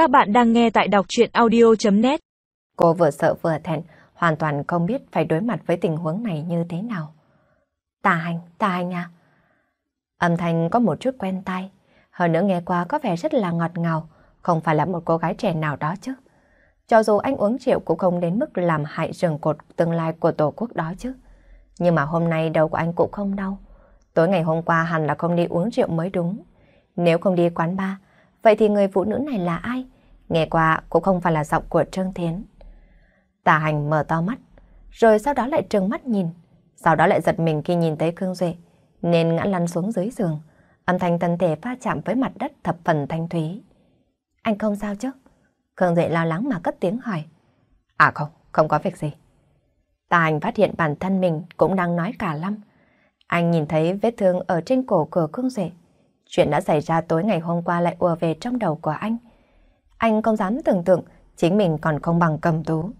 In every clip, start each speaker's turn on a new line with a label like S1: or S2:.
S1: Các bạn đang nghe tại đọc chuyện audio.net
S2: Cô vừa sợ vừa thẹn, hoàn toàn không biết phải đối mặt với tình huống này như thế nào. Tà hành, tà hành à? Âm thanh có một chút quen tai, hơn nữa nghe qua có vẻ rất là ngọt ngào, không phải là một cô gái trẻ nào đó chứ. Cho dù anh uống rượu cũng không đến mức làm hại rừng cột tương lai của tổ quốc đó chứ. Nhưng mà hôm nay đầu của anh cũng không đau. Tối ngày hôm qua hẳn là không đi uống rượu mới đúng. Nếu không đi quán bar, vậy thì người phụ nữ này là ai? Nghe qua cũng không phải là giọng của Trương Thiến. Tà hành mở to mắt, rồi sau đó lại trừng mắt nhìn. Sau đó lại giật mình khi nhìn thấy Khương Duệ, nên ngã lăn xuống dưới giường. Âm thanh thân thể pha chạm với mặt đất thập phần thanh thúy. Anh không sao chứ? Khương Duệ lo lắng mà cất tiếng hỏi. À không, không có việc gì. Tà hành phát hiện bản thân mình cũng đang nói cả lăm. Anh nhìn thấy vết thương ở trên cổ của Khương Duệ. Chuyện đã xảy ra tối ngày hôm qua lại ùa về trong đầu của anh. Anh không dám tưởng tượng chính mình còn không bằng cầm tú.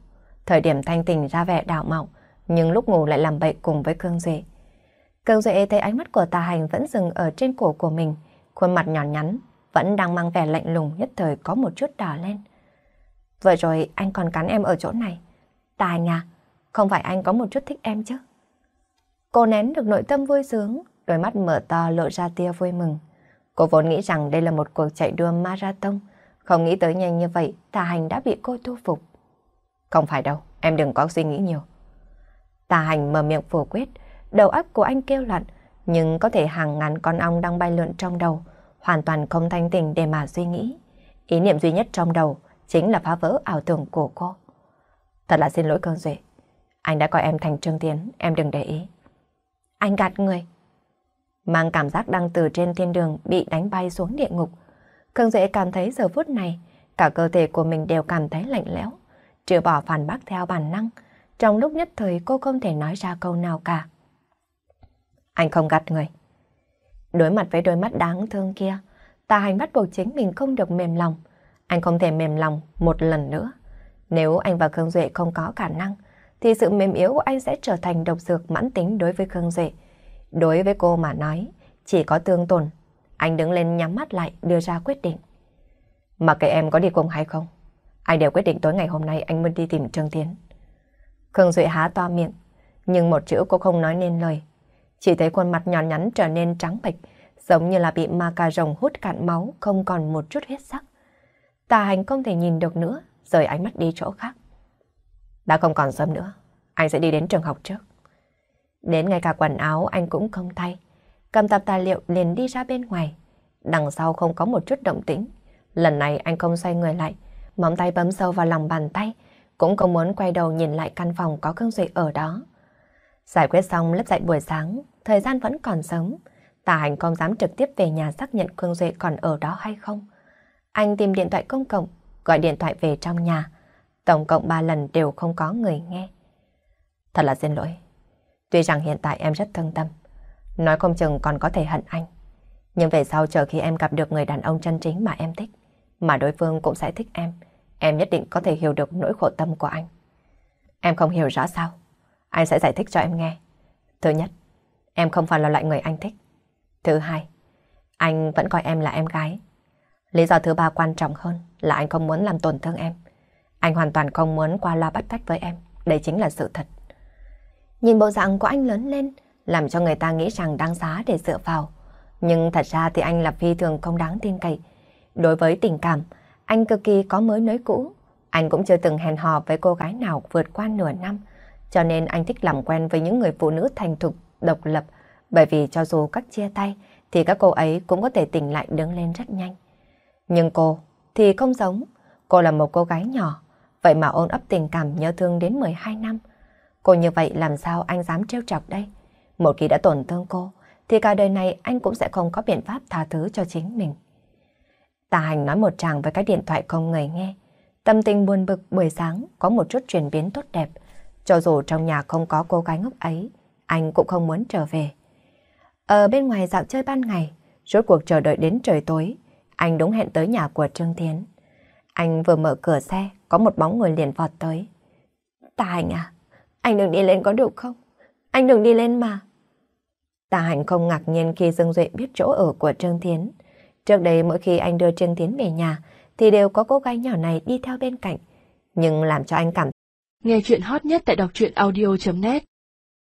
S2: Thời điểm thanh tình ra vẻ đảo mạo, nhưng lúc ngủ lại làm bậy cùng với Khương Duệ. Khương Duệ thấy ánh mắt của tà hành vẫn dừng ở trên cổ của mình, khuôn mặt nhỏ nhắn, vẫn đang mang vẻ lạnh lùng nhất thời có một chút đỏ lên. Vừa rồi anh còn cắn em ở chỗ này. Tà hành à, không phải anh có một chút thích em chứ? Cô nén được nội tâm vui sướng, đôi mắt mở to lộ ra tia vui mừng. Cô vốn nghĩ rằng đây là một cuộc chạy đua marathon, không nghĩ tới nhanh như vậy, tà hành đã bị cô thu phục. Không phải đâu, em đừng có suy nghĩ nhiều. Tà hành mở miệng phủ quyết, đầu óc của anh kêu loạn, nhưng có thể hàng ngàn con ong đang bay lượn trong đầu, hoàn toàn không thanh tình để mà suy nghĩ. Ý niệm duy nhất trong đầu chính là phá vỡ ảo tưởng của cô. Thật là xin lỗi cơn duệ. Anh đã coi em thành Trương Tiến, em đừng để ý. Anh gạt người. Mang cảm giác đang từ trên thiên đường bị đánh bay xuống địa ngục. Khương Duệ cảm thấy giờ phút này, cả cơ thể của mình đều cảm thấy lạnh lẽo, trừ bỏ phản bác theo bản năng. Trong lúc nhất thời cô không thể nói ra câu nào cả. Anh không gạt người. Đối mặt với đôi mắt đáng thương kia, tà hành bắt buộc chính mình không được mềm lòng. Anh không thể mềm lòng một lần nữa. Nếu anh và Khương Duệ không có khả năng, thì sự mềm yếu của anh sẽ trở thành độc dược mãn tính đối với Khương Duệ. Đối với cô mà nói, chỉ có tương tổn. Anh đứng lên nhắm mắt lại đưa ra quyết định. Mặc kệ em có đi cùng hay không, anh đều quyết định tối ngày hôm nay anh muốn đi tìm Trương Tiến. Khương Duệ há to miệng, nhưng một chữ cô không nói nên lời. Chỉ thấy khuôn mặt nhỏ nhắn trở nên trắng bệch, giống như là bị ma cà rồng hút cạn máu, không còn một chút huyết sắc. Tà hành không thể nhìn được nữa, rời ánh mắt đi chỗ khác. Đã không còn sớm nữa, anh sẽ đi đến trường học trước. Đến ngay cả quần áo anh cũng không thay. Cầm tập tài liệu liền đi ra bên ngoài. Đằng sau không có một chút động tĩnh. Lần này anh không xoay người lại, móng tay bấm sâu vào lòng bàn tay, cũng không muốn quay đầu nhìn lại căn phòng có Khương Duy ở đó. Giải quyết xong lớp dạy buổi sáng, thời gian vẫn còn sớm. Tà hành không dám trực tiếp về nhà xác nhận Khương Duy còn ở đó hay không. Anh tìm điện thoại công cộng, gọi điện thoại về trong nhà. Tổng cộng 3 lần đều không có người nghe. Thật là xin lỗi. Tuy rằng hiện tại em rất thương tâm, nói không chừng còn có thể hận anh. Nhưng về sau chờ khi em gặp được người đàn ông chân chính mà em thích, mà đối phương cũng sẽ thích em, em nhất định có thể hiểu được nỗi khổ tâm của anh. Em không hiểu rõ sao, anh sẽ giải thích cho em nghe. Thứ nhất, em không phải là loại người anh thích. Thứ hai, anh vẫn coi em là em gái. Lý do thứ ba quan trọng hơn là anh không muốn làm tổn thương em. Anh hoàn toàn không muốn qua loa bắt cách với em. Đây chính là sự thật. Nhìn bộ dạng của anh lớn lên, làm cho người ta nghĩ rằng đáng giá để dựa vào. Nhưng thật ra thì anh là phi thường không đáng tin cậy. Đối với tình cảm, anh cực kỳ có mới nới cũ. Anh cũng chưa từng hẹn hò với cô gái nào vượt qua nửa năm. Cho nên anh thích làm quen với những người phụ nữ thành thục, độc lập. Bởi vì cho dù các chia tay, thì các cô ấy cũng có thể tỉnh lại đứng lên rất nhanh. Nhưng cô thì không giống. Cô là một cô gái nhỏ, vậy mà ôn ấp tình cảm nhớ thương đến 12 năm. Cô như vậy làm sao anh dám trêu chọc đây? Một khi đã tổn thương cô, thì cả đời này anh cũng sẽ không có biện pháp tha thứ cho chính mình. Tà hành nói một tràng với cái điện thoại không người nghe. Tâm tình buồn bực buổi sáng có một chút chuyển biến tốt đẹp. Cho dù trong nhà không có cô gái ngốc ấy, anh cũng không muốn trở về. Ở bên ngoài dạo chơi ban ngày, rốt cuộc chờ đợi đến trời tối, anh đúng hẹn tới nhà của Trương Thiến. Anh vừa mở cửa xe, có một bóng người liền vọt tới. Tà hành à, anh đừng đi lên có được không? Anh đừng đi lên mà. Tà hành không ngạc nhiên khi Dương Duệ biết chỗ ở của Trương Thiến. Trước đây mỗi khi anh đưa Trương Thiến về nhà, thì đều có cô gái nhỏ này đi theo bên cạnh. Nhưng làm cho anh cảm
S3: Nghe chuyện hot nhất tại đọc truyện audio.net